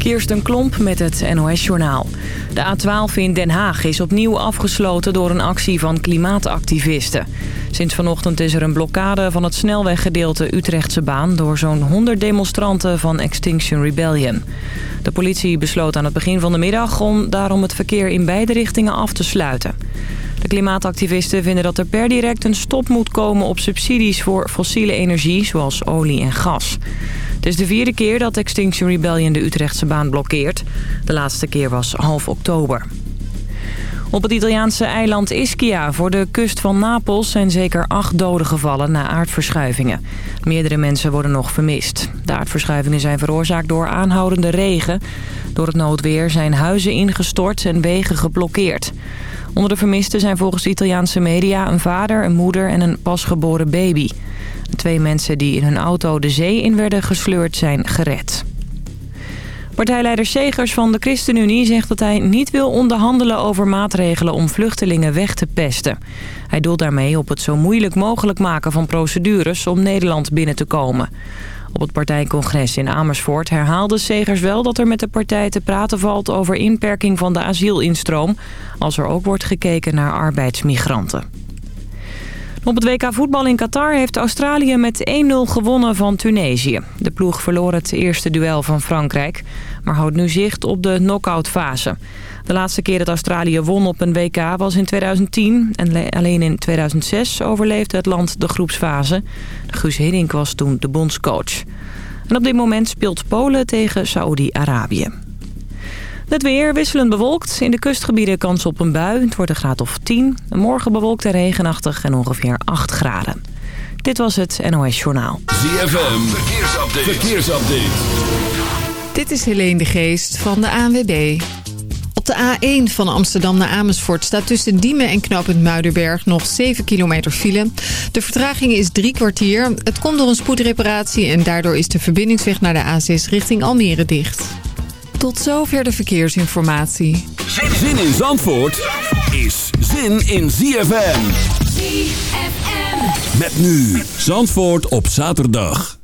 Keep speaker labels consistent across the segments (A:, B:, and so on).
A: Kirsten Klomp met het NOS-journaal. De A12 in Den Haag is opnieuw afgesloten door een actie van klimaatactivisten. Sinds vanochtend is er een blokkade van het snelweggedeelte Utrechtse baan... door zo'n 100 demonstranten van Extinction Rebellion. De politie besloot aan het begin van de middag om daarom het verkeer in beide richtingen af te sluiten. De klimaatactivisten vinden dat er per direct een stop moet komen op subsidies voor fossiele energie, zoals olie en gas. Het is de vierde keer dat Extinction Rebellion de Utrechtse baan blokkeert. De laatste keer was half oktober. Op het Italiaanse eiland Ischia voor de kust van Napels zijn zeker acht doden gevallen na aardverschuivingen. Meerdere mensen worden nog vermist. De aardverschuivingen zijn veroorzaakt door aanhoudende regen. Door het noodweer zijn huizen ingestort en wegen geblokkeerd. Onder de vermisten zijn volgens Italiaanse media een vader, een moeder en een pasgeboren baby. Twee mensen die in hun auto de zee in werden gesleurd zijn gered. Partijleider Segers van de ChristenUnie zegt dat hij niet wil onderhandelen over maatregelen om vluchtelingen weg te pesten. Hij doelt daarmee op het zo moeilijk mogelijk maken van procedures om Nederland binnen te komen. Op het partijcongres in Amersfoort herhaalde Segers wel dat er met de partij te praten valt over inperking van de asielinstroom... als er ook wordt gekeken naar arbeidsmigranten. Op het WK voetbal in Qatar heeft Australië met 1-0 gewonnen van Tunesië. De ploeg verloor het eerste duel van Frankrijk, maar houdt nu zicht op de knock fase. De laatste keer dat Australië won op een WK was in 2010 en alleen in 2006 overleefde het land de groepsfase. Guus Hiddink was toen de bondscoach. En op dit moment speelt Polen tegen Saoedi-Arabië. Het weer wisselend bewolkt. In de kustgebieden kans op een bui. Het wordt een graad of 10. Morgen bewolkt en regenachtig en ongeveer 8 graden. Dit was het NOS Journaal.
B: ZFM, verkeersupdate. verkeersupdate.
C: Dit is Helene de Geest van de ANWB. Op de A1 van Amsterdam naar Amersfoort staat tussen Diemen en knooppunt Muidenberg nog 7 kilometer file. De vertraging is drie kwartier. Het komt door een spoedreparatie en daardoor is de verbindingsweg naar de A6 richting Almere dicht. Tot zover de verkeersinformatie.
B: Zin in Zandvoort is zin in ZFM.
D: ZFM.
B: Met nu Zandvoort op zaterdag.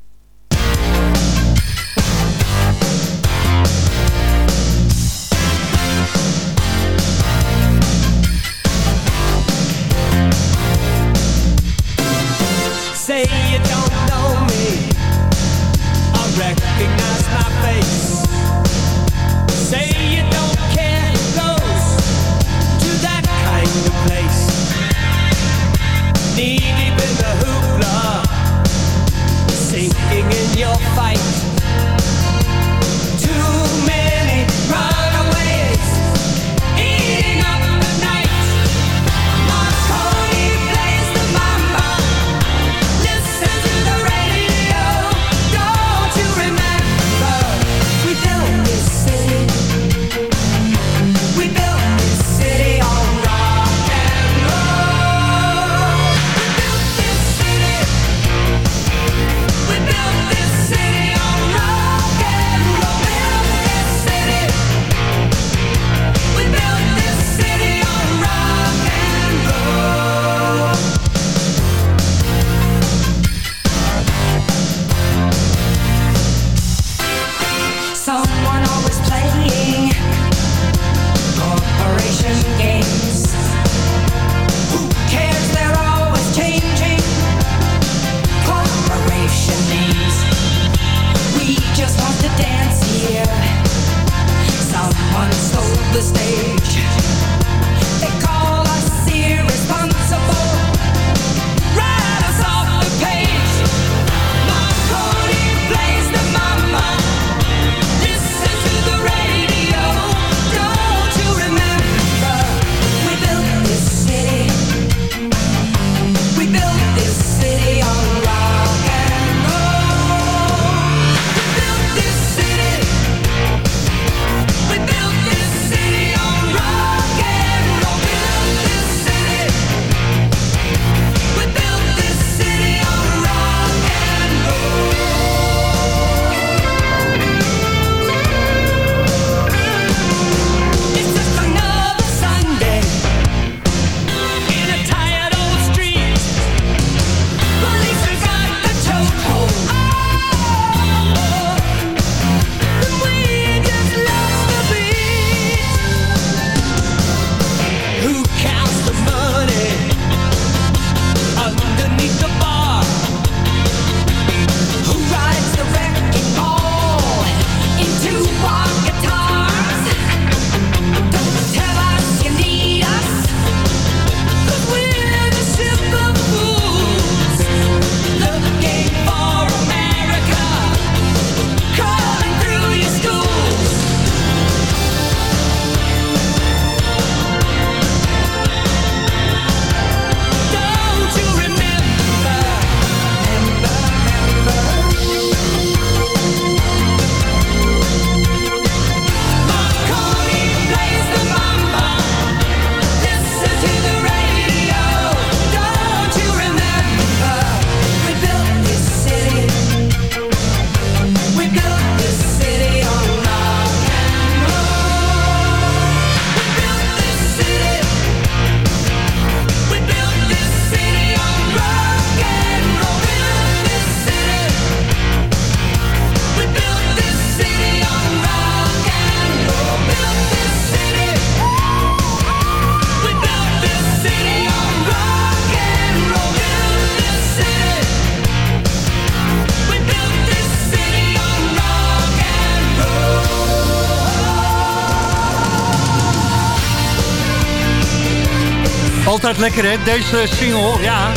D: Altijd lekker, hè? Deze single, ja.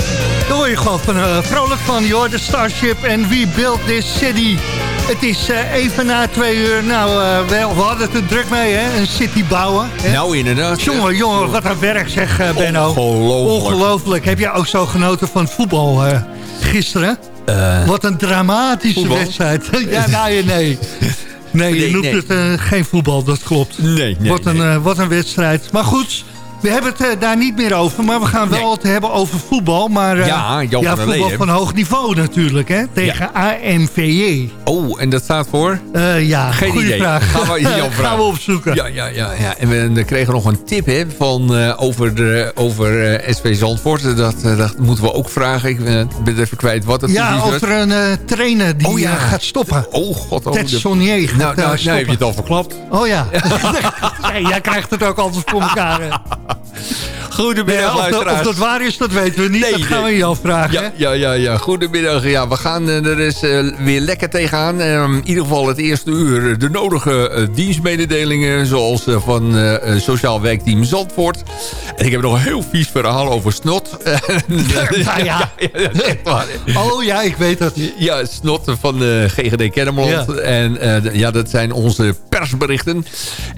D: Daar word je gewoon van, uh, vrolijk van, joh. De Starship en We Built This City. Het is uh, even na twee uur. Nou, uh, we, we, hadden het er druk mee, hè? Een city bouwen. Hè?
E: Nou, inderdaad.
D: Jongen, jongen, wat een werk, zeg Benno.
E: Ongelooflijk.
D: Ongelooflijk. Heb jij ook zo genoten van voetbal gisteren? wat een dramatische voetbal? wedstrijd. ja, nou, nee. Nee, je noemt nee. het geen voetbal, dat klopt.
E: Nee, nee,
D: wat, een,
E: nee.
D: wat een wedstrijd. Maar goed, we hebben het uh, daar niet meer over, maar we gaan wel nee. het hebben over voetbal. Maar uh,
E: ja,
D: ja voetbal van hoog niveau natuurlijk, hè? Tegen ja. AMVJ.
E: Oh, en dat staat voor?
D: Uh, ja,
E: Geen
D: goede
E: idee.
D: vraag.
E: Gaan we,
D: gaan we opzoeken.
E: Ja, ja, ja, ja. En we, we kregen nog een tip hè, van, over, de, over SV Zandvoort. Dat, dat moeten we ook vragen. Ik ben even kwijt wat het
D: ja,
E: is.
D: Ja, over een trainer die
E: oh, ja.
D: gaat stoppen.
E: Oh, god. Oh,
D: Ted Sonnier gaat
E: nou, nou, nou heb je het al verklapt.
D: Oh ja. nee, jij krijgt het ook altijd voor elkaar.
E: Goedemiddag,
D: of, dat, of dat waar is, dat weten we niet. Nee, dat gaan nee. we je afvragen.
E: Ja, ja, ja, ja. Goedemiddag. Ja, we gaan er is uh, weer lekker tegenaan. Uh, in ieder geval het eerste uur de nodige uh, dienstmededelingen... zoals van Sociaal Werkteam Zandvoort. En ik heb nog een heel vies verhaal over snot.
D: ja, ja. oh ja, ik weet dat.
E: Ja, snot van GGD Kennemerland. En ja, dat zijn onze persberichten.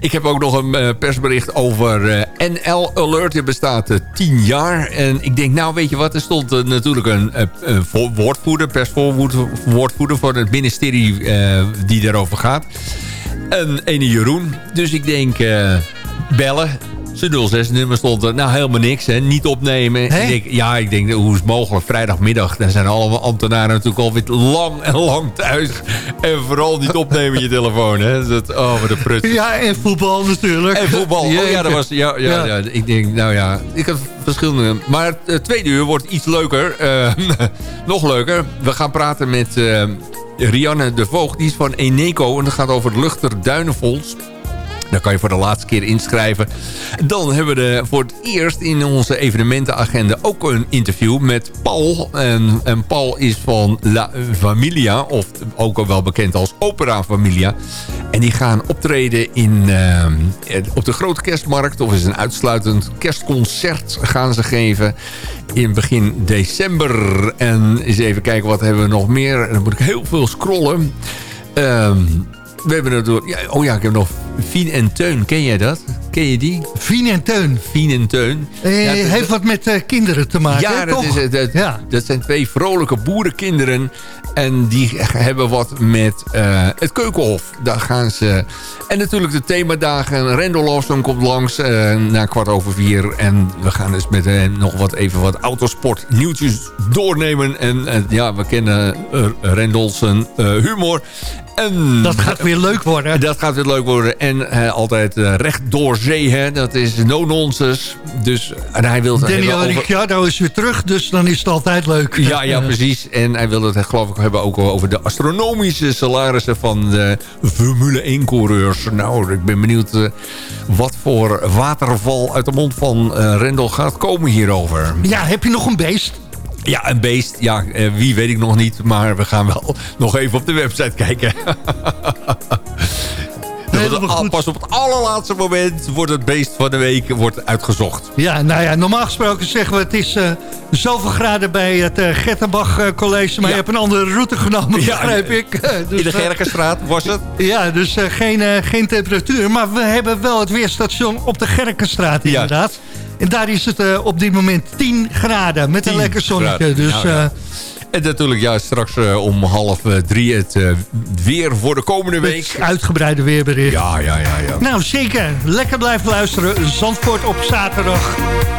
E: Ik heb ook nog een persbericht over NL Alert. Het bestaat uh, tien jaar. En ik denk, nou weet je wat, er stond uh, natuurlijk een, een woordvoerder, persvoorwoordvoerder voor het ministerie die daarover gaat. En ene Jeroen. Dus ik denk, bellen. Zijn 06-nummer stond er, nou helemaal niks, hè. niet opnemen. Ik ja, ik denk, hoe is het mogelijk? Vrijdagmiddag, dan zijn allemaal ambtenaren natuurlijk alweer lang en lang thuis. En vooral niet opnemen je telefoon, hè. Dat, oh, wat een prut.
D: Ja, en voetbal natuurlijk.
E: En voetbal, oh, ja, dat was, ja, ja, ja. ja. Ik denk, nou ja, ik heb verschillende... Maar het tweede uur wordt iets leuker, uh, nog leuker. We gaan praten met uh, Rianne de Voogd, die is van Eneco. En dat gaat over het Luchterduinenfonds. Daar kan je voor de laatste keer inschrijven. Dan hebben we voor het eerst in onze evenementenagenda ook een interview met Paul. En, en Paul is van La Familia, of ook wel bekend als Opera Familia. En die gaan optreden in, uh, op de Grote Kerstmarkt. Of is een uitsluitend kerstconcert gaan ze geven in begin december. En eens even kijken wat hebben we nog meer. Dan moet ik heel veel scrollen. Um, we hebben het door... Ja, oh ja, ik heb nog Fien en Teun. Ken jij dat? Ken je die?
D: Fien en Teun.
E: Fien en Teun.
D: Eh, ja, heeft wat met uh, kinderen te maken,
E: Ja, dat, is, dat,
D: ja,
E: dat zijn twee vrolijke boerenkinderen. En die hebben wat met uh, het Keukenhof. Daar gaan ze... En natuurlijk de themadagen. Rendel Lawson komt langs uh, na kwart over vier. En we gaan dus met hem nog wat even wat autosport nieuwtjes doornemen. En ja, we kennen Rendels humor. En,
D: dat gaat weer leuk worden.
E: Dat gaat weer leuk worden. En altijd recht door hè. Dat is no nonsense. Dus, en hij wil
D: Daniel over... Ricciardo is weer terug, dus dan is het altijd leuk.
E: Ja, ja, precies. En hij wil het, geloof ik, hebben ook over de astronomische salarissen van de Formule 1-coureurs. Nou, ik ben benieuwd uh, wat voor waterval uit de mond van Rendel gaat komen hierover.
D: Ja, heb je nog een beest?
E: Ja, een beest. Ja, wie weet ik nog niet. Maar we gaan wel nog even op de website kijken. Pas op het allerlaatste moment wordt het beest van de week wordt uitgezocht.
D: Ja, nou ja, normaal gesproken zeggen we het is uh, zoveel graden bij het uh, Gettenbach uh, College. Maar ja. je hebt een andere route genomen, ja, begrijp ik.
E: dus, in de Gerkenstraat was het?
D: Ja, dus geen, geen temperatuur. Maar we hebben wel het weerstation op de Gerkenstraat inderdaad. Ja. En daar is het op dit moment 10 graden met een lekker zonnetje. Dus, nou, ja.
E: En natuurlijk ja, straks uh, om half drie het weer voor de komende week.
D: Het uitgebreide weerbericht.
E: Ja, ja, ja, ja.
D: Nou, zeker. Lekker blijven luisteren. Zandvoort op zaterdag.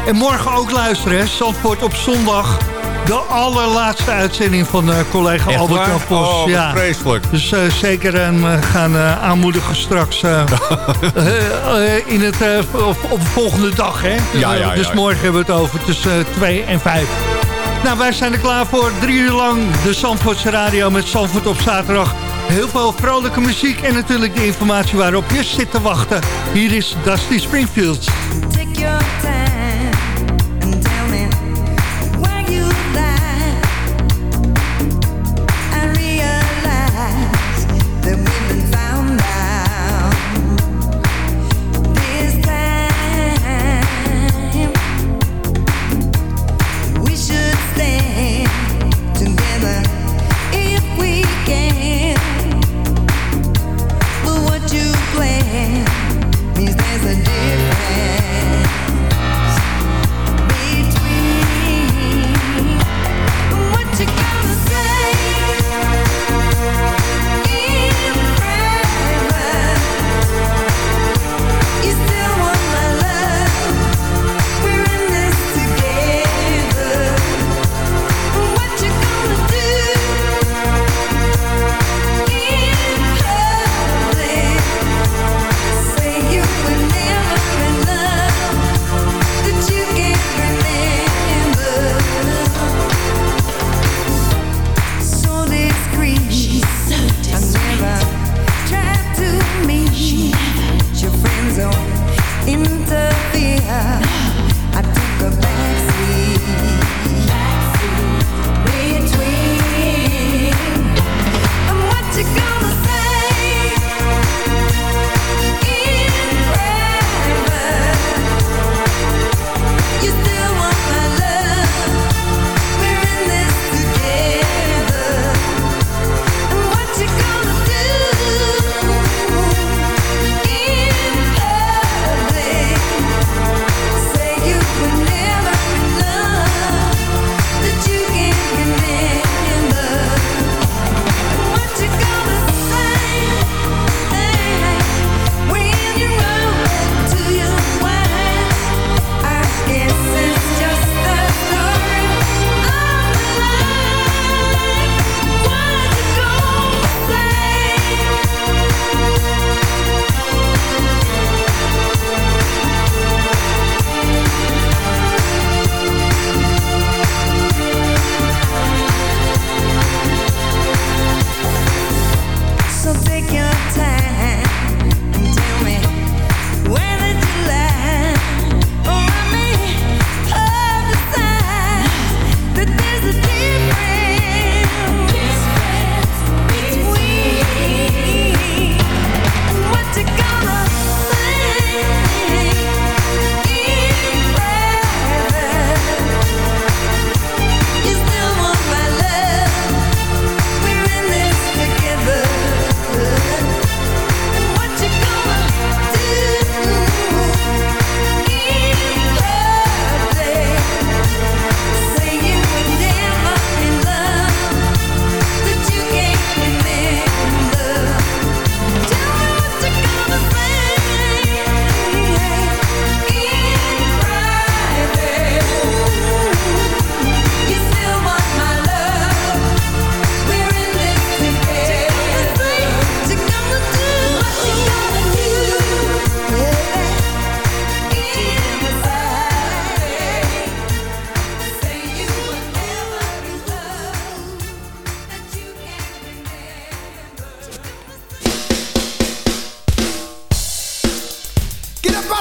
D: En morgen ook luisteren. Hè? Zandvoort op zondag. De allerlaatste uitzending van uh, collega
E: Echt
D: Albert Jan.
E: Oh, ja. vreselijk.
D: Dus uh, zeker hem uh, gaan aanmoedigen straks in het, op, op de volgende dag. Hè?
E: Ja, ja,
D: dus
E: ja.
D: morgen hebben we het over tussen 2 en 5. Nou, wij zijn er klaar voor. Drie uur lang de Zandvoortse Radio met Zandvoort op zaterdag. Heel veel vrolijke muziek en natuurlijk de informatie waarop je zit te wachten. Hier is Dusty Springfield.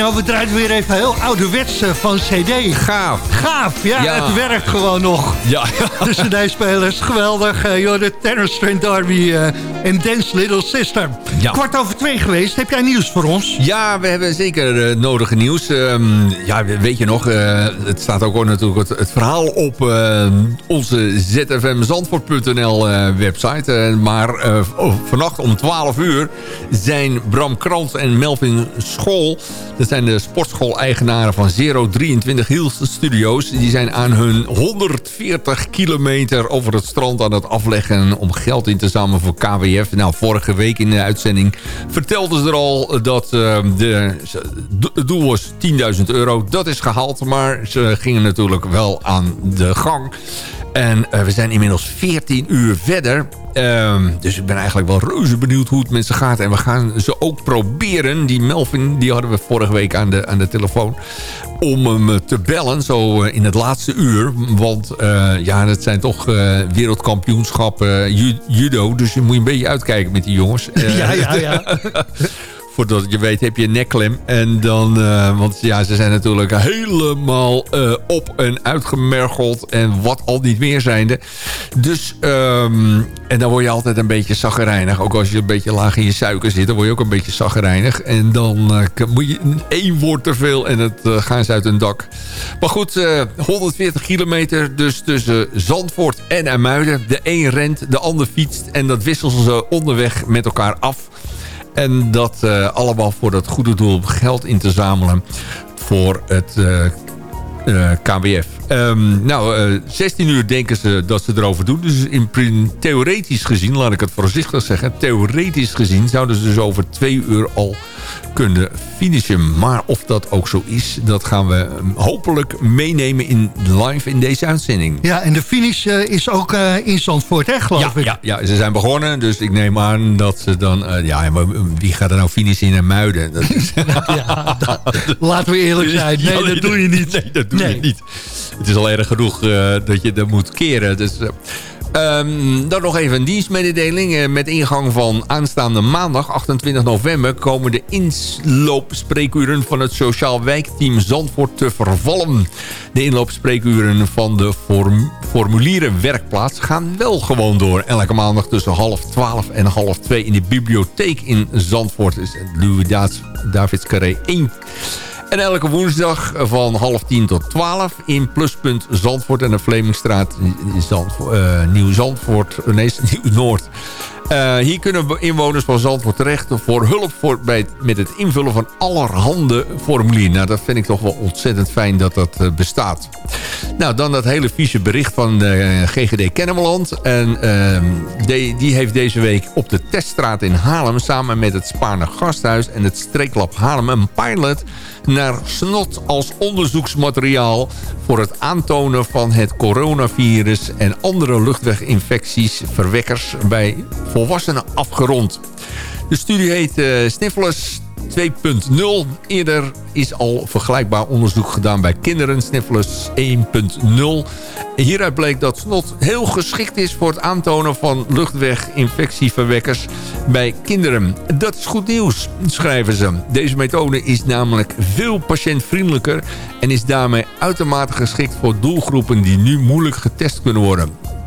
D: Nou Benno, we draaien weer even heel ouderwets eh, van cd.
E: Gaaf.
D: Gaaf, ja,
E: Ja.
D: het werkt gewoon nog.
E: Ja,
D: De cd-spelers, geweldig. Uh, joh, de Tenor Strand Derby eh, en Dance Little Sister.
E: Ja.
D: Kwart over twee geweest, heb jij nieuws voor ons?
E: Ja, we hebben zeker eh, nodige nieuws. Ehm, ja, weet je nog, eh, het staat ook al natuurlijk het, het verhaal op eh, onze zfmzandvoort.nl eh, website. Eh, maar eh, oh, vannacht om 12 uur zijn Bram Krant en Melvin School... dat zijn de sportschool-eigenaren van 023 Hills Studios... die zijn aan hun 140 kilometer over het strand aan het afleggen... om geld in te zamelen voor KWF. Nou, vorige week in de uitzending vertelden ze er al dat eh, het doel was 10.000 euro. Dat is gehaald, maar ze gingen natuurlijk wel aan de gang. En eh, we zijn inmiddels 14 uur verder. Ehm, dus ik ben eigenlijk wel reuze benieuwd hoe het met ze gaat. En we gaan ze ook proberen. Die Melvin, die hadden we vorige week aan de, aan de telefoon. Om hem eh, te bellen, zo eh, in het laatste uur. Want eh, ja, het zijn toch eh, wereldkampioenschappen ju- judo. Dus je moet een beetje uitkijken met die jongens.
D: Ja, ja, ja.
E: Voordat je weet heb je een nekklem. En dan, eh, want ja, ze zijn natuurlijk helemaal eh, op en uitgemergeld. En wat al niet meer zijnde. Dus, ehm, en dan word je altijd een beetje zaggerijnig. Ook als je een beetje laag in je suiker zit, dan word je ook een beetje zaggerijnig. En dan eh, moet je één woord te veel en het gaan ze uit hun dak. Maar goed, eh, 140 kilometer dus tussen Zandvoort en IJmuiden. De een rent, de ander fietst. En dat wisselen ze onderweg met elkaar af. En dat eh, allemaal voor dat goede doel geld in te zamelen voor het eh, eh, KWF. Ehm, nou, eh 16 uur denken ze dat ze erover doen. Dus in theoretisch gezien, laat ik het voorzichtig zeggen... theoretisch gezien zouden ze dus over twee uur al kunnen finishen. Maar of dat ook zo is, dat gaan we eh, hopelijk meenemen in live in deze uitzending.
D: Ja, en de finish eh, is ook eh, in Zandvoort, hè, geloof
E: Ja,
D: ik?
E: ja, ja, ze zijn begonnen. Dus ik neem aan dat ze dan... eh, ja, maar wie gaat er nou finishen in muiden? Dat is,
D: Laten we eerlijk zijn. Nee,
E: Ja,
D: dat doe je niet.
E: Nee, dat doe
D: Nee.
E: je niet. Het is al erg genoeg dat je dat moet keren. Dus, eh, ehm, dan nog even een dienstmededeling. Eh, met ingang van aanstaande maandag, 28 november... komen de inloopspreekuren van het Sociaal Wijkteam Zandvoort te vervallen. De inloopspreekuren van de form formulieren werkplaats gaan wel gewoon door. Elke maandag tussen half twaalf en half twee in de bibliotheek in Zandvoort. is Louis Davids Carré 1. En elke woensdag van half tien tot twaalf in Pluspunt Zandvoort en de Vlemingstraat Zandvo eh, Nieuw-Zandvoort, nee, Nieuw-Noord. Eh, hier kunnen inwoners van Zandvoort terecht voor hulp voor, bij het, met het invullen van allerhande formulieren. Nou, dat vind ik toch wel ontzettend fijn dat dat eh, bestaat. Nou, dan dat hele vieze bericht van de GGD Kennemerland. En ehm, die, heeft deze week op de teststraat in Haarlem... samen met het Spaarne Gasthuis en het Streeklab Haarlem... een pilot naar snot als onderzoeksmateriaal... voor het aantonen van het coronavirus... en andere luchtweginfecties, verwekkers bij volwassenen afgerond. De studie heet eh Sniffles 2.0. Eerder is al vergelijkbaar onderzoek gedaan bij kinderen. Sniffles 1.0. Hieruit bleek dat snot heel geschikt is voor het aantonen van luchtweginfectieverwekkers bij kinderen. Dat is goed nieuws, schrijven ze. Deze methode is namelijk veel patiëntvriendelijker en is daarmee uitermate geschikt voor doelgroepen die nu moeilijk getest kunnen worden.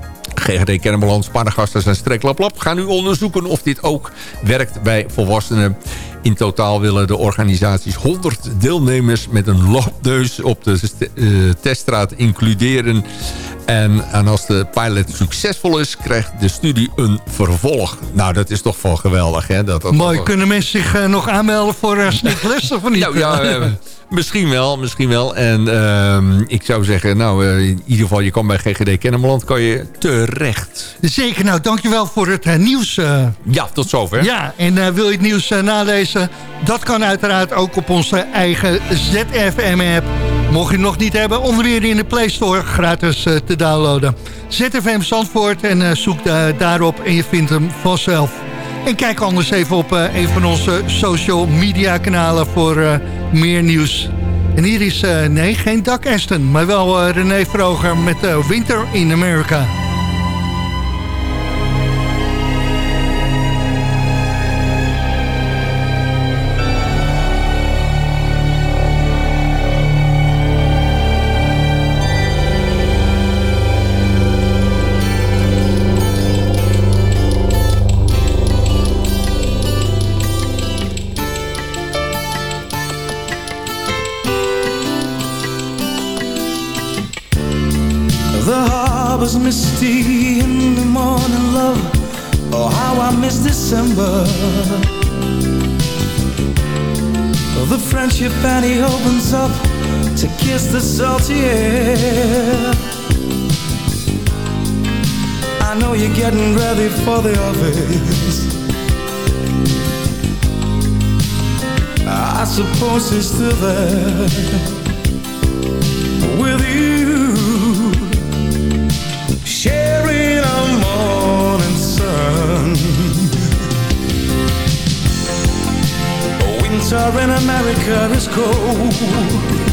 E: GGD Kennemerland, Sparregasters en Streklaplap gaan nu onderzoeken of dit ook werkt bij volwassenen. In totaal willen de organisaties 100 deelnemers met een loopneus op de eh, teststraat includeren. En, en als de pilot succesvol is, krijgt de studie een vervolg. Nou, dat is toch wel geweldig, hè? Dat, dat
D: Mooi, kunnen mensen zich eh, nog aanmelden voor uh, of niet?
E: ja, ja, misschien wel, misschien wel. En ehm, ik zou zeggen, nou, eh, in ieder geval, je kan bij GGD Kennemerland kan je terecht.
D: Zeker, nou dankjewel voor het eh, nieuws. eh.
E: Ja, tot zover.
D: ja, en wil je het nieuws nalezen? Dat kan uiteraard ook op onze eigen ZFM-app. Mocht je het nog niet hebben, onder meer in de Play Store gratis te downloaden. ZFM Zandvoort en zoek daarop en je vindt hem vanzelf. En kijk anders even op eh, een van onze social media kanalen voor eh, meer nieuws. En hier is, eh, nee, geen Doug Aston, maar wel René Vroger met Winter in America.
F: To kiss the salty air. I know you're getting ready for the office. I suppose it's still there with you, sharing a morning sun. Winter in America is cold,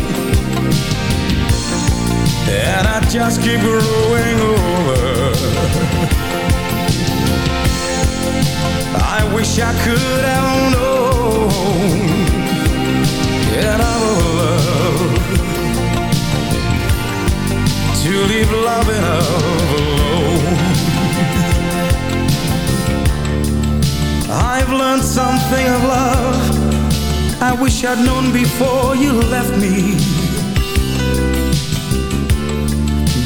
F: and I just keep growing older. I wish I could have known that our love to leave loving alone. I've learned something of love I wish I'd known before you left me.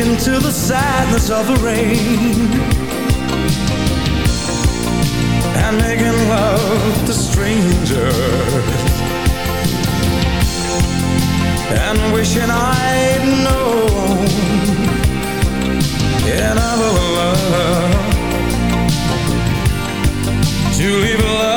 F: Into the sadness of the rain. And making love to strangers. And wishing I'd known another love. To leave love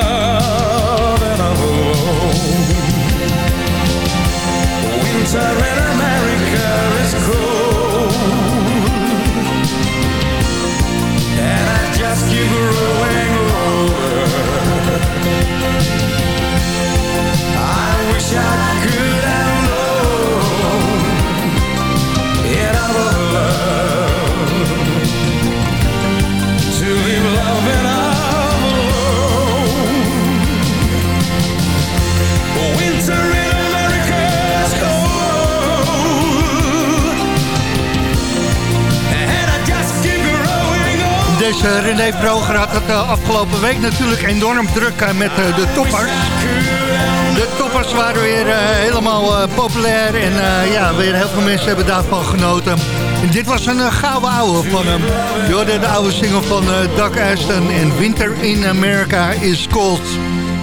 D: René Vroger had het eh, afgelopen week natuurlijk enorm druk eh, met eh, de toppers. De toppers waren weer eh, helemaal eh, populair en eh, ja, weer heel veel mensen hebben daarvan genoten. En dit was een gouden ouwe van hem. Hoorde de oude single van eh Doug Aston en Winter in America is Cold.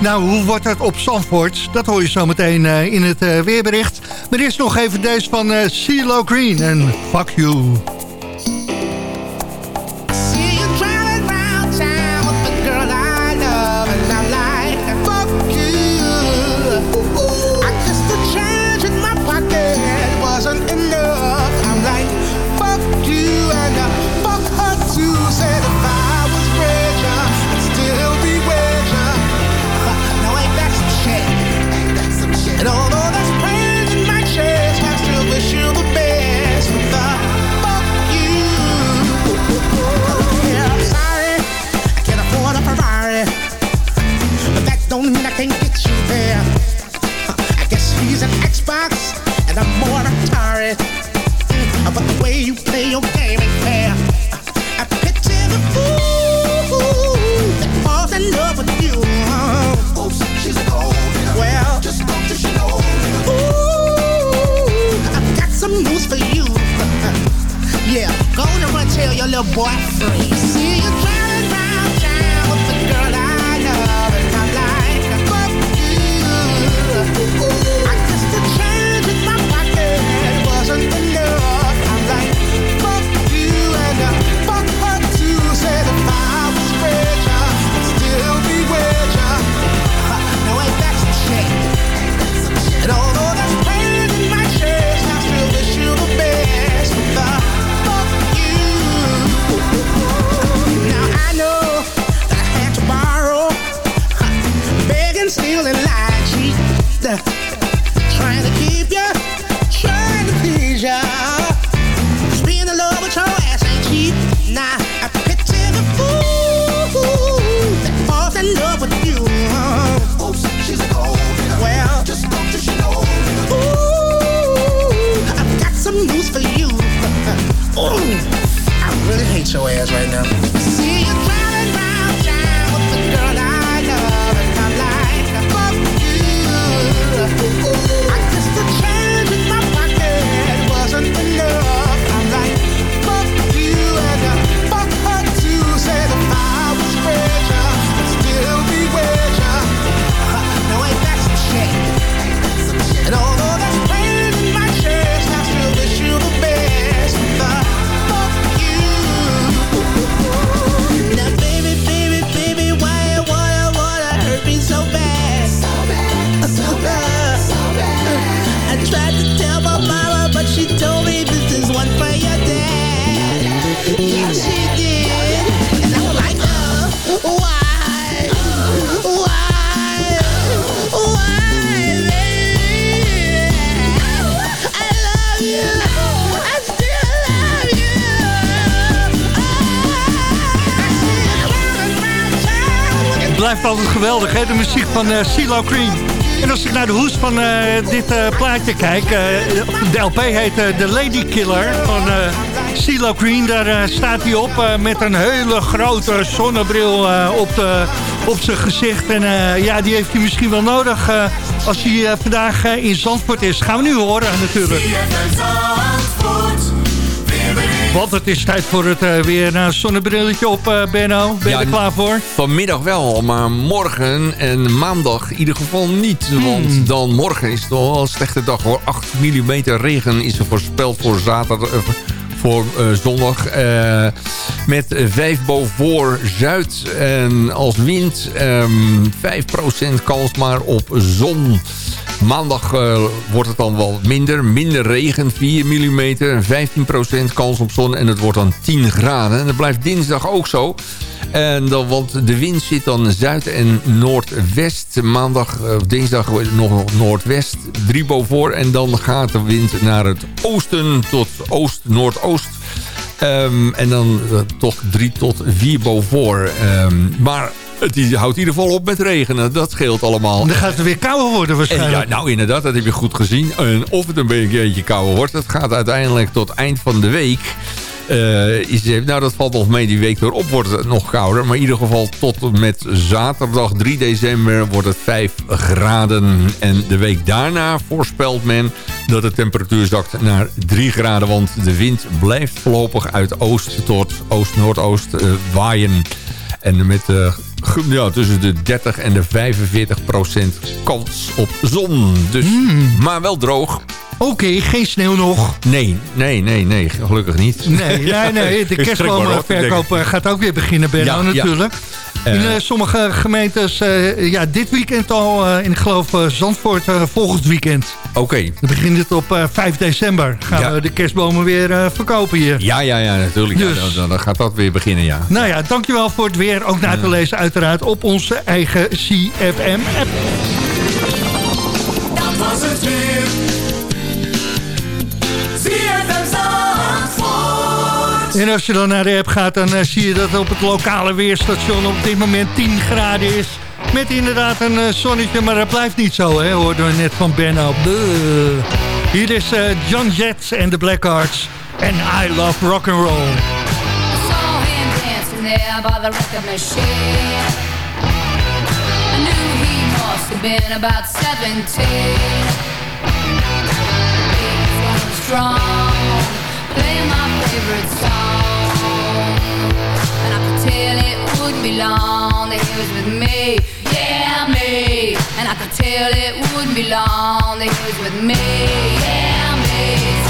D: Nou, hoe wordt dat op Zandvoort? Dat hoor je zo meteen eh, in het eh, weerbericht. Maar eerst nog even deze van eh CeeLo Green en Fuck You.
G: Your little
D: blijft altijd geweldig, hè? De muziek van eh CeeLo Green. En als ik naar de hoes van eh, dit eh, plaatje kijk... de LP heet eh, The Lady Killer van CeeLo Green. Daar staat hij op met een hele grote zonnebril op, de, op zijn gezicht. En ja, die heeft hij misschien wel nodig als hij vandaag in Zandvoort is. Gaan we nu horen natuurlijk. Want het is tijd voor het eh, weer een zonnebrilletje op, eh, Benno. Ben je
E: Ja,
D: er klaar voor?
E: Vanmiddag wel, maar morgen en maandag in ieder geval niet.
D: Hmm.
E: Want dan morgen is het nog wel een slechte dag hoor. 8 mm regen is er voorspeld voor zaterdag... eh, voor eh, zondag. eh, met 5 boven zuid en als wind ehm 5% kans maar op zon. Maandag eh, wordt het dan wel minder. Minder regen, 4 mm en 15% kans op zon. En het wordt dan 10 graden. En dat blijft dinsdag ook zo. En dan, want de wind zit dan zuid- en noordwest. Maandag, eh, dinsdag nog noordwest, 3 boven. En dan gaat de wind naar het oosten tot oost-noordoost. Ehm, en dan eh, toch 3 tot 4 boven. Ehm, maar het houdt in ieder geval op met regenen. Dat scheelt allemaal.
D: Dan gaat het weer kouder worden
E: En
D: waarschijnlijk.
E: ja, nou inderdaad, dat heb je goed gezien. En of het een beetje kouder wordt, dat gaat uiteindelijk tot eind van de week. Eh, is, nou, dat valt nog mee. Die week erop wordt het nog kouder. Maar in ieder geval tot en met zaterdag 3 december wordt het 5 graden. En de week daarna voorspelt men dat de temperatuur zakt naar 3 graden. Want de wind blijft voorlopig uit oost tot oost-noordoost eh, waaien. En met eh, ge- ja, tussen de 30 en de 45 procent kans op zon. Dus, Maar wel droog.
D: Oké, geen sneeuw nog.
E: Nee, nee, nee, nee. Gelukkig niet.
D: Nee, nee, nee. De kerstbomenverkoop gaat ook weer beginnen, Benno,
E: Ja,
D: natuurlijk. In eh, sommige gemeentes, eh, ja, dit weekend al. eh, ik geloof eh, Zandvoort eh, volgend weekend.
E: Oké.
D: Dan begint het op eh, 5 december. Gaan
E: Ja.
D: we de kerstbomen weer eh, verkopen hier.
E: Ja, ja, ja, natuurlijk.
D: Dus.
E: dan, dan- dan gaat dat weer beginnen, ja.
D: Nou ja, dankjewel voor het weer. Ook na te lezen uiteraard op onze eigen CFM-app.
H: Dat was het weer.
D: En als je dan naar de app gaat, dan eh, zie je dat op het lokale weerstation op dit moment 10 graden is. Met inderdaad een eh, zonnetje, maar dat blijft niet zo, hè, hoorden we net van Benno. Buh. Hier is eh, John Jett en de Blackhearts. En I Love Rock and Roll.
I: saw him dancing there by the record machine. I knew he must have been about 17. He was strong, tell it wouldn't be long that he was with me, yeah, me.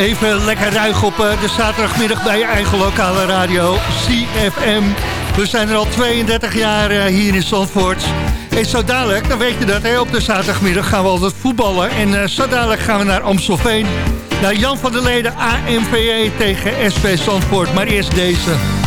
D: Even lekker ruig op eh, de zaterdagmiddag bij je eigen lokale radio, CFM. We zijn er al 32 jaar eh, hier in Zandvoort. En zo dadelijk, dan weet je dat, hè, op de zaterdagmiddag gaan we altijd voetballen. En eh, zo dadelijk gaan we naar Amstelveen. Naar Jan van der Leden, AMVE tegen SP Zandvoort. Maar eerst deze.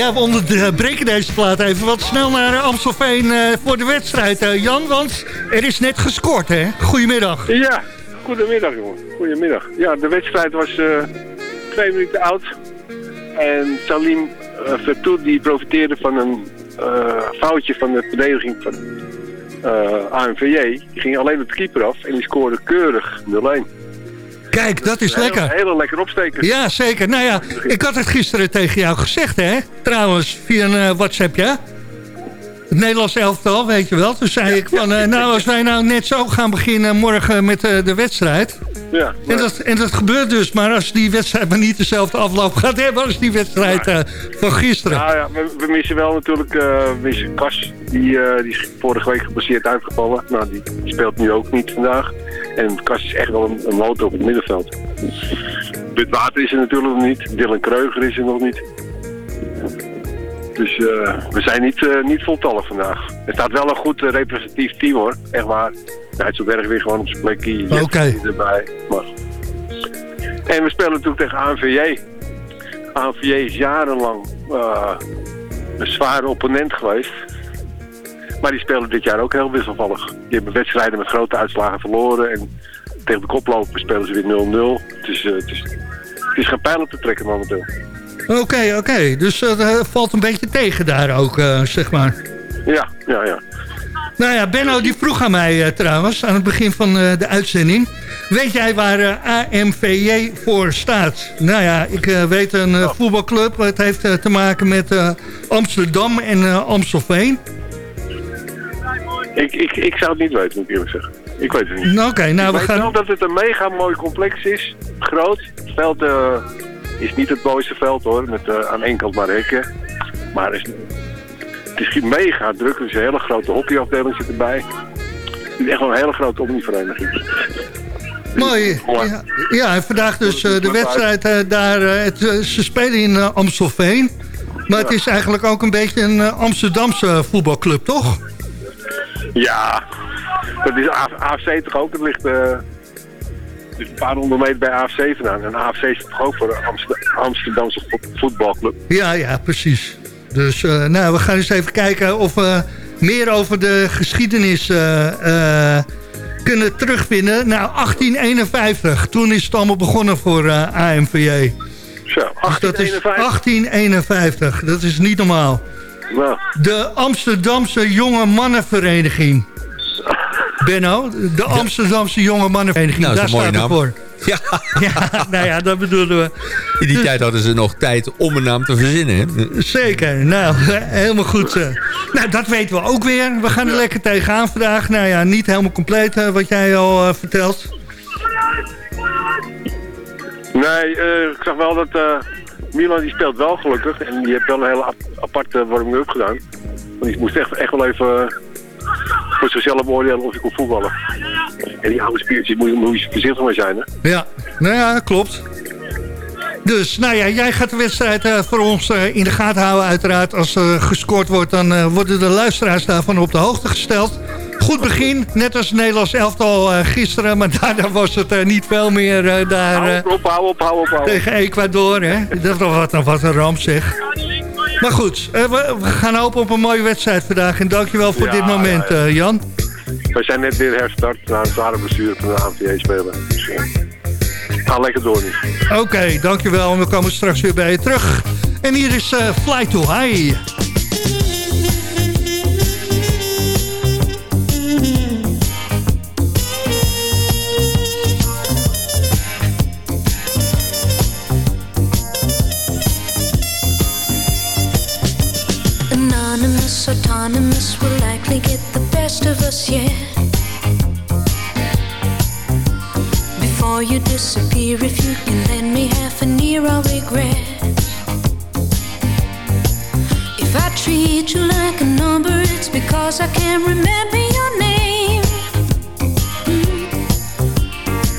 D: Ja, we onderbreken deze plaat even wat snel naar eh, Amstelveen eh, voor de wedstrijd. eh, Jan, want er is net gescoord, hè? Goedemiddag.
J: Ja, goedemiddag jongen. Goedemiddag. Ja, de wedstrijd was twee minuten oud. En Salim Vertoet die profiteerde van een foutje van de verdediging van ANVJ. Die ging alleen op de keeper af en die scoorde keurig 0-1.
D: Kijk, dat is
J: Een hele-
D: lekker.
J: Hele lekker opsteken.
D: Ja, zeker. Nou ja, ik had het gisteren tegen jou gezegd, hè? Trouwens, via een eh, WhatsApp, ja? Het Nederlands elftal, weet je wel. Toen zei ik van, eh, nou, als wij nou net zo gaan beginnen morgen met eh, de wedstrijd...
J: Ja,
D: En dat, en dat gebeurt dus, maar als die wedstrijd maar niet dezelfde afloop gaat hebben als die wedstrijd van gisteren.
J: Nou ja, we, we missen wel natuurlijk uh, we missen Kas. Die, uh, die is vorige week gebaseerd uitgevallen. Nou, die speelt nu ook niet vandaag. En Kas is echt wel een, een motor op het middenveld. Bud Water is er natuurlijk nog niet. Dylan Kreuger is er nog niet. Dus uh, we zijn niet, uh, niet voltallig vandaag. Er staat wel een goed uh, representatief team hoor. Echt waar. Nijtselberg weer gewoon op zijn plekje.
D: Oké. Okay.
J: erbij. Maar... En we spelen natuurlijk tegen ANVJ. ANVJ is jarenlang een zware opponent geweest. Maar die spelen dit jaar ook heel wisselvallig. Die hebben wedstrijden met grote uitslagen verloren. En tegen de koploper spelen ze weer 0-0. Het, is, uh, het, is, het is geen pijl op te trekken momenteel.
D: Oké, okay, oké. Okay. Dus dat uh, valt een beetje tegen daar ook, uh, zeg maar.
J: Ja, ja, ja.
D: Nou ja, Benno die vroeg aan mij trouwens, aan het begin van de uitzending. Weet jij waar AMVJ voor staat? Nou ja, ik weet een oh. voetbalclub. Het heeft te maken met Amsterdam en Amstelveen.
J: Ik, ik, ik zou het niet weten, moet ik eerlijk zeggen. Ik weet het niet.
D: Nou, Oké, nou
J: ik
D: we
J: weet
D: gaan...
J: wel dat het een mega mooi complex is. Groot. Het veld eh, is niet het mooiste veld hoor. Met eh, aan één kant maar hekken. Maar het is, het is mega druk. Er is een hele grote hockeyafdeling zit erbij. Het is echt wel een hele grote omnivereniging.
D: Mooi. Ja, ja, en vandaag dus eh, de wedstrijd daar. het, ze spelen in Amstelveen. Maar het is eigenlijk ook een beetje een Amsterdamse voetbalclub, toch?
J: Ja, dat is AFC toch ook. Het ligt eh, een paar honderd meter bij AFC vandaan. En AFC is toch ook voor de Amster- Amsterdamse vo- voetbalclub.
D: Ja, ja, precies. Dus eh, nou, we gaan eens even kijken of we meer over de geschiedenis eh, kunnen terugvinden. Nou, 1851. Toen is het allemaal begonnen voor AMVJ.
J: Zo,
D: Dus dat is
J: 1851.
D: 1851. Dat is niet normaal.
J: Nou,
D: De Amsterdamse Jonge Mannenvereniging. Benno, de Amsterdamse Jonge Mannenvereniging.
E: Nou, dat
D: Daar
E: is een mooie
D: staat het
E: naam.
D: voor.
E: Ja.
D: Ja, nou ja, dat bedoelen we.
E: In die
D: Dus-
E: tijd hadden ze nog tijd om een naam te verzinnen. Hè?
D: Zeker, nou, helemaal goed. eh. Nou, dat weten we ook weer. We gaan er lekker tegenaan vandaag. Nou ja, niet helemaal compleet eh, wat jij al eh, vertelt.
J: nee, eh, ik zag wel dat eh, Milan die speelt wel gelukkig. En die heeft wel een hele ap- aparte warming-up gedaan. Want die moest echt, echt wel even eh, voor zichzelf beoordelen of hij kon voetballen. En die oude spiertjes moet je, voorzichtig mee zijn. Hè?
D: Ja, nou ja, klopt. Dus, nou ja, jij gaat de wedstrijd eh, voor ons eh, in de gaten houden uiteraard. Als er gescoord wordt, dan worden de luisteraars daarvan op de hoogte gesteld. Goed begin, net als Nederlands elftal eh, gisteren. Maar daarna was het eh, niet veel meer eh, daar
J: Hou op, hou op, hou op, hou op.
D: tegen Ecuador. Hè? Dat was wat, wat een ramp zeg. Maar goed, we, we gaan hopen op een mooie wedstrijd vandaag. En dankjewel voor
J: Ja,
D: dit moment,
J: ja, ja.
D: Jan.
J: We zijn net weer herstart na een zware blessure van de AMVJ spelen. Dus, ga lekker door nu.
D: Oké, dankjewel. En we komen straks weer bij je terug. En hier is Fly to High.
K: Likely get the best of us yet. Before you disappear, if you can lend me half an ear, I'll regret. If I treat you like a number, it's because I can't remember your name. Mm.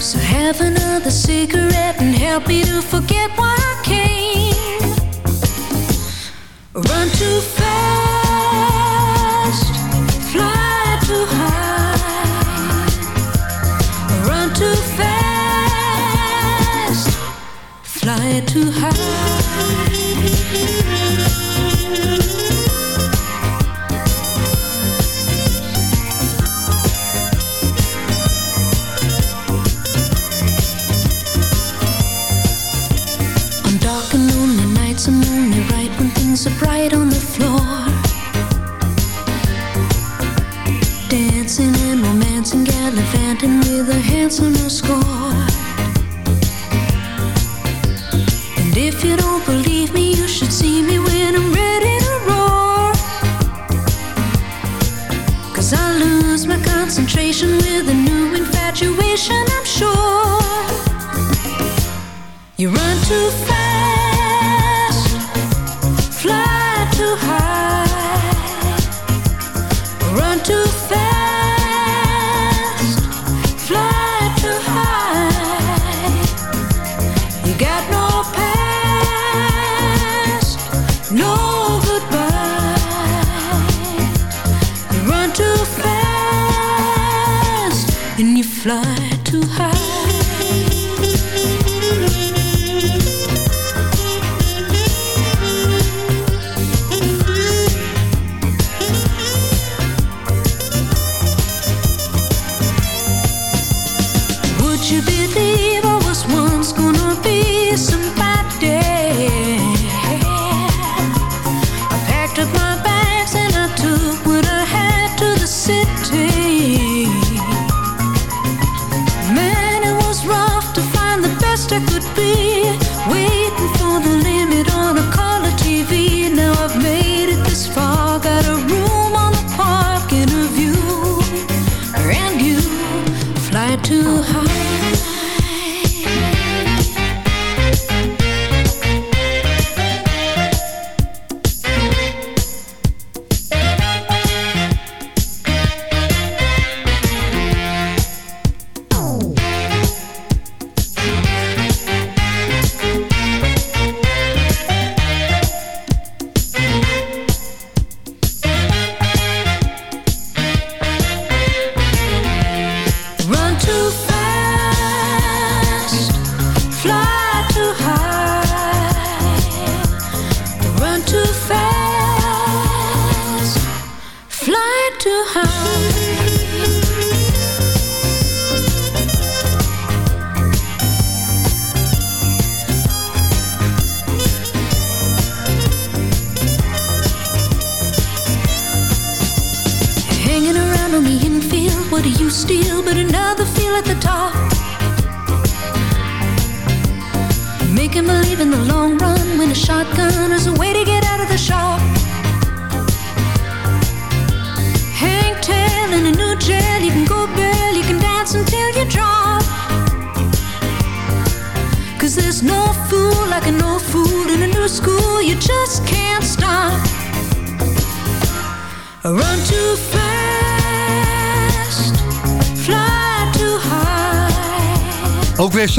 K: So have another cigarette and help me to forget why I came. Run too fast, too high. Nights, right when things are bright on the floor. Dancing and romancing, gallivanting with a handsomer score. You run too fast,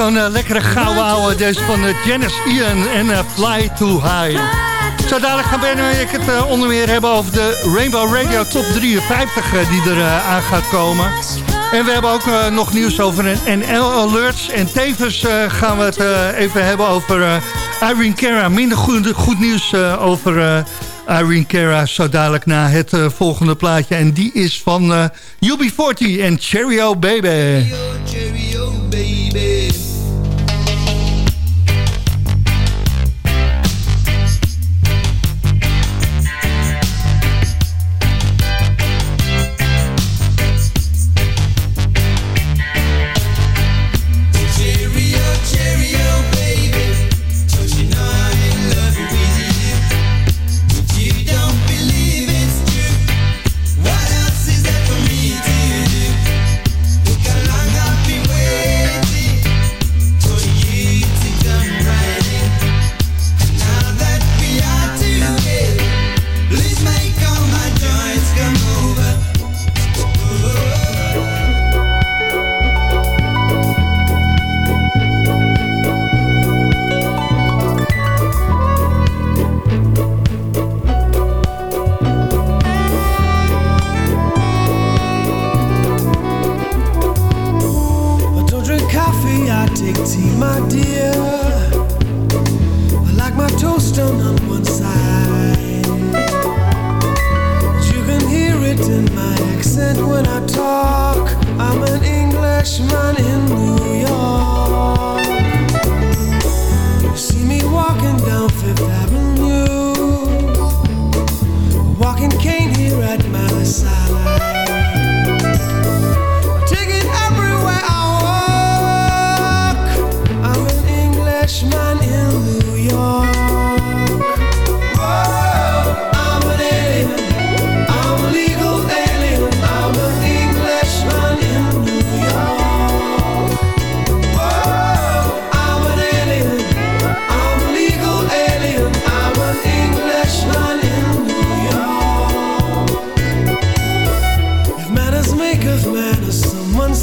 L: Een eh, lekkere gouden. Deze dus van uh, Janice Ian en eh, Fly Too High. Zo dadelijk gaan Ben en ik het onder meer hebben over de Rainbow Radio Top 53 die er aan gaat komen. En we hebben ook nog nieuws over een NL Alerts. En tevens gaan we het even hebben over Irene Cara. Minder goed, nieuws over... Irene Cara zo dadelijk na het volgende plaatje. En die is van uh, UB40 en Cheerio Baby.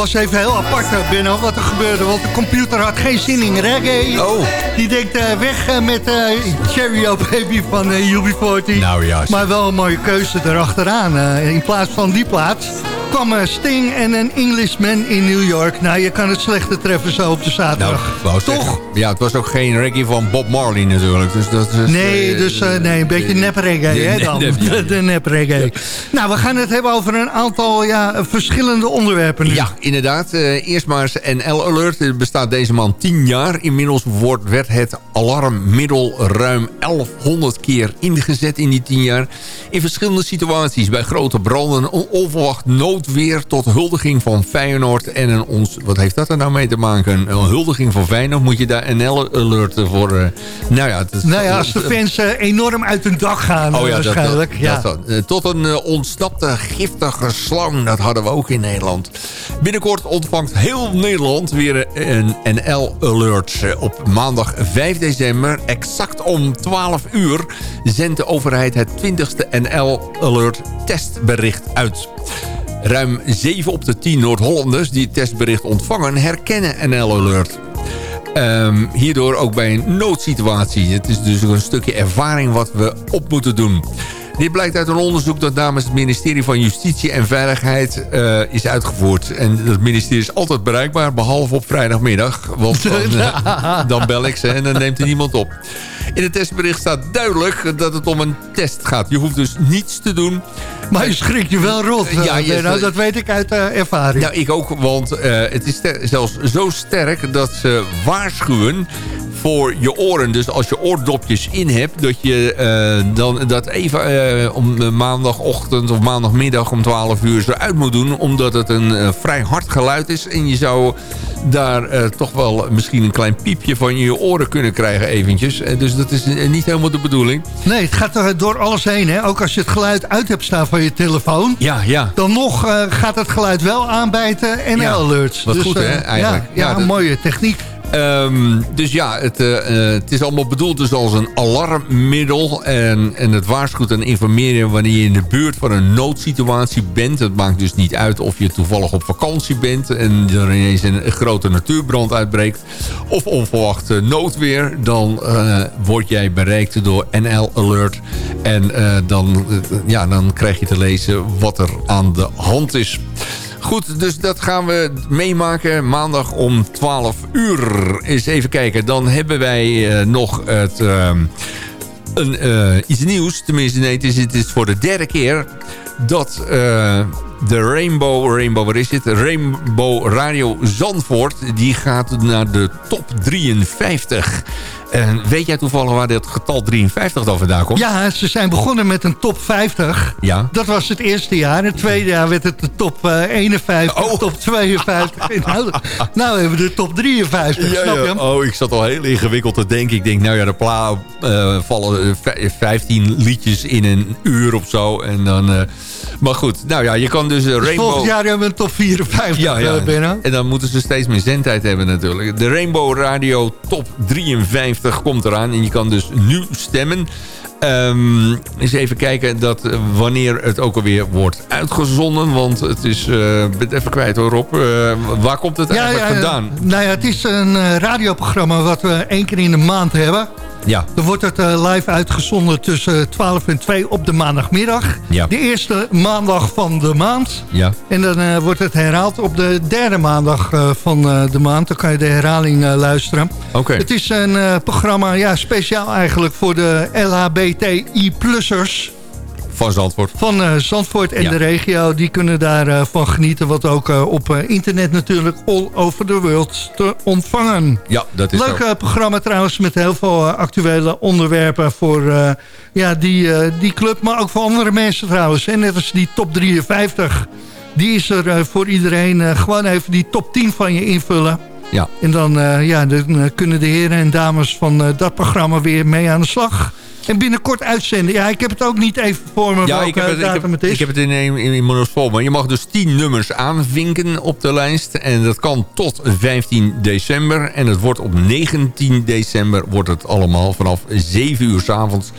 D: Was even heel apart, eh, Benno, wat er gebeurde. Want de computer had geen zin in reggae.
E: Oh.
D: Die denkt eh, weg eh, met eh Cherry O Baby van eh, UB40.
E: Nou ja.
D: Maar wel een mooie keuze erachteraan. in plaats van die plaats kwam eh, Sting en een Englishman in New York. Nou, je kan het slechte treffen zo op de zaterdag.
E: Nou, zeggen,
D: Toch?
E: Ja, het was ook geen reggae van Bob Marley natuurlijk. Dus dat is,
D: Nee,
E: eh,
D: dus eh, nee, een beetje nep reggae,
E: de-
D: hè dan.
E: de-
D: De, nep reggae. Nou, we gaan het hebben over een aantal ja, verschillende onderwerpen nu.
E: Ja, inderdaad. Eerst maar eens NL Alert. Bestaat deze man 10 jaar. Inmiddels wordt, werd het alarmmiddel ruim 1100 keer ingezet in die 10 jaar. In verschillende situaties. Bij grote branden, een noodweer... tot huldiging van Feyenoord. En een ons, wat heeft dat er nou mee te maken? Een huldiging van Feyenoord. Moet je daar NL Alert voor... eh, nou ja, het
D: Nou ja, als de fans eh, enorm uit hun dak gaan
E: Oh
D: eh,
E: ja, dat,
D: waarschijnlijk.
E: dat,
D: ja.
E: dat dan. Eh, tot een eh, ontsnapte giftige slang. Dat hadden we ook in Nederland. Binnenkort ontvangt heel Nederland weer een NL-alert. Op maandag 5 december, exact om 12 uur... zendt de overheid het 20ste NL-alert testbericht uit. Ruim 7 op de 10 Noord-Hollanders die het testbericht ontvangen... herkennen NL-alert. Ehm, hierdoor ook bij een noodsituatie. Het is dus een stukje ervaring wat we op moeten doen. Dit blijkt uit een onderzoek dat namens het ministerie van Justitie en Veiligheid eh, is uitgevoerd. En het ministerie is altijd bereikbaar, behalve op vrijdagmiddag. Want dan, eh, dan bel ik ze en dan neemt er niemand op. In het testbericht staat duidelijk dat het om een test gaat. Je hoeft dus niets te doen.
D: Maar je schrikt je wel rot.
E: Ja,
D: Ja,
E: je-
D: dat weet ik uit eh, ervaring.
E: Nou, ik ook, want eh, het is zelfs zo sterk dat ze waarschuwen voor je oren. Dus als je oordopjes in hebt, dat je eh, dan dat even eh, om maandagochtend of maandagmiddag om 12 uur eruit moet doen. Omdat het een eh, vrij hard geluid is. En je zou daar toch wel misschien een klein piepje van je oren kunnen krijgen eventjes. Dus dat is niet helemaal de bedoeling.
D: Nee, het gaat er door alles heen. Hè? Ook als je het geluid uit hebt staan van je telefoon.
E: Ja, ja.
D: Dan nog gaat het geluid wel aan bij het eh, NL-alerts.
E: wat goed, hè, eigenlijk.
D: Ja,
E: Ja,
D: ja,
E: dat-
D: mooie techniek.
E: Ehm, dus ja, het, eh, eh, het is allemaal bedoeld dus als een alarmmiddel. En, en het waarschuwt en informeren wanneer je in de buurt van een noodsituatie bent. Het maakt dus niet uit of je toevallig op vakantie bent... en er ineens een grote natuurbrand uitbreekt. Of onverwacht eh, noodweer. Dan eh, word jij bereikt door NL Alert. En dan, ja, dan krijg je te lezen wat er aan de hand is. Goed, dus dat gaan we meemaken maandag om 12 uur. Eens even kijken, dan hebben wij eh, nog het, ehm, een, eh, iets nieuws. Tenminste, nee, het is, het is voor de derde keer dat eh, de Rainbow, Rainbow, waar is het? Rainbow Radio Zandvoort, die gaat naar de top 53. En weet jij toevallig waar dat getal 53 dan vandaan komt?
D: Ja, ze zijn begonnen met een top 50.
E: Ja.
D: Dat was het eerste jaar. Het tweede jaar werd het de top eh, 51,
E: Oh.
D: top 52. nou, nou hebben we de top 53,
E: Ja,
D: snap je hem?
E: Oh, ik zat al heel ingewikkeld te denken. Ik denk, nou ja, er pla eh, vallen eh, vij- 15 liedjes in een uur of zo. En dan, eh, maar goed, nou ja, je kan dus eh,
D: Dus
E: Rainbow...
D: volgend jaar hebben we een top 54
E: ja, ja.
D: eh, binnen.
E: En dan moeten ze steeds meer zendtijd hebben natuurlijk. De Rainbow Radio Top 53 komt eraan. En je kan dus nu stemmen. Ehm, eens even kijken dat, eh, wanneer het ook alweer wordt uitgezonden. Want het is... het even kwijt hoor, Rob. Waar komt het eigenlijk vandaan?
D: Nou ja, het is een radioprogramma wat we één keer in de maand hebben.
E: Ja.
M: Dan wordt het eh, live uitgezonden tussen 12 en 2 op de maandagmiddag.
E: Ja.
M: De eerste maandag van de maand.
E: Ja.
M: En dan eh, wordt het herhaald op de derde maandag eh, van de maand. Dan kan je de herhaling luisteren.
E: Oké.
M: Het is een programma ja, speciaal eigenlijk voor de LHBTI-plussers
E: Van Zandvoort.
M: van eh, Zandvoort en
E: Ja.
M: de regio. Die kunnen daarvan van genieten. Wat ook eh, op eh, internet natuurlijk all over the world te ontvangen.
E: Ja, dat is
M: Leuk eh, programma trouwens met heel veel eh, actuele onderwerpen voor eh, ja, die, eh, die club. Maar ook voor andere mensen trouwens. En net als die top 53. Die is er eh, voor iedereen. eh, gewoon even die top 10 van je invullen.
E: Ja.
M: En dan, eh, ja, dan eh, kunnen de heren en dames van eh, dat programma weer mee aan de slag. En binnenkort uitzenden. Ja, ik heb het ook niet even voor me
E: Ja,
M: welke
E: ik heb, het, ik, heb,
M: het is.
E: ik heb het in, in, in mijn notes vol. Maar je mag dus 10 nummers aanvinken op de lijst. En dat kan tot 15 december. En het wordt op 19 december wordt het allemaal vanaf 7 uur s avonds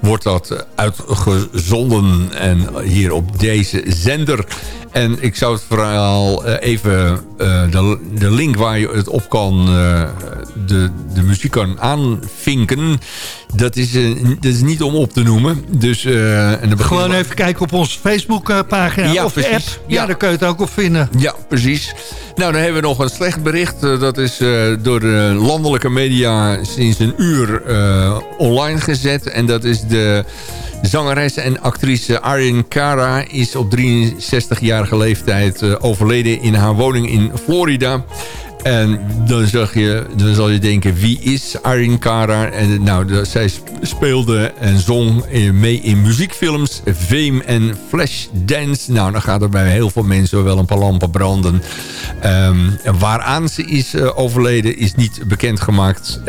E: wordt dat uitgezonden. En hier op deze zender. En ik zou het verhaal eh, even eh, de, de link waar je het op kan, eh, de, de muziek kan aanvinken. Dat is, eh, dat is niet om op te noemen. Dus, eh, en
M: Gewoon
E: we-
M: even kijken op onze Facebookpagina
E: Ja,
M: of
E: precies.
M: app. Ja,
E: Ja.
M: daar kun je het ook op vinden.
E: Ja, precies. Nou, dan hebben we nog een slecht bericht. Eh, Dat is eh, door de landelijke media sinds een uur online gezet. En dat is de zangeres en actrice Arjen Cara... is op 63-jarige leeftijd overleden in haar woning in Florida... En dan, zag je, dan zal je denken, wie is Cara? En, nou, zij sp- speelde en zong mee in muziekfilms Fame en Flashdance. Nou, dan gaat er bij heel veel mensen wel een paar lampen branden. En waaraan ze is eh, overleden is niet bekendgemaakt.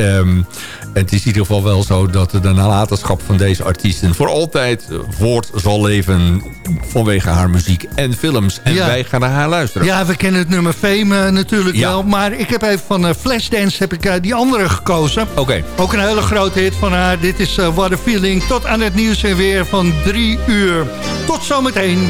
E: Ehm, het is in ieder geval wel zo dat de nalatenschap van deze artiesten... voor altijd voort zal leven vanwege haar muziek en films. En
M: Ja.
E: wij gaan naar haar luisteren.
M: Ja, we kennen het nummer Fame eh, natuurlijk
E: Ja.
M: wel. Maar ik heb even van eh, Flashdance heb ik, eh, die andere gekozen.
E: Oké.
M: Ook een hele grote hit van haar. Dit is What a Feeling. Tot aan het nieuws en weer van drie uur. Tot zometeen.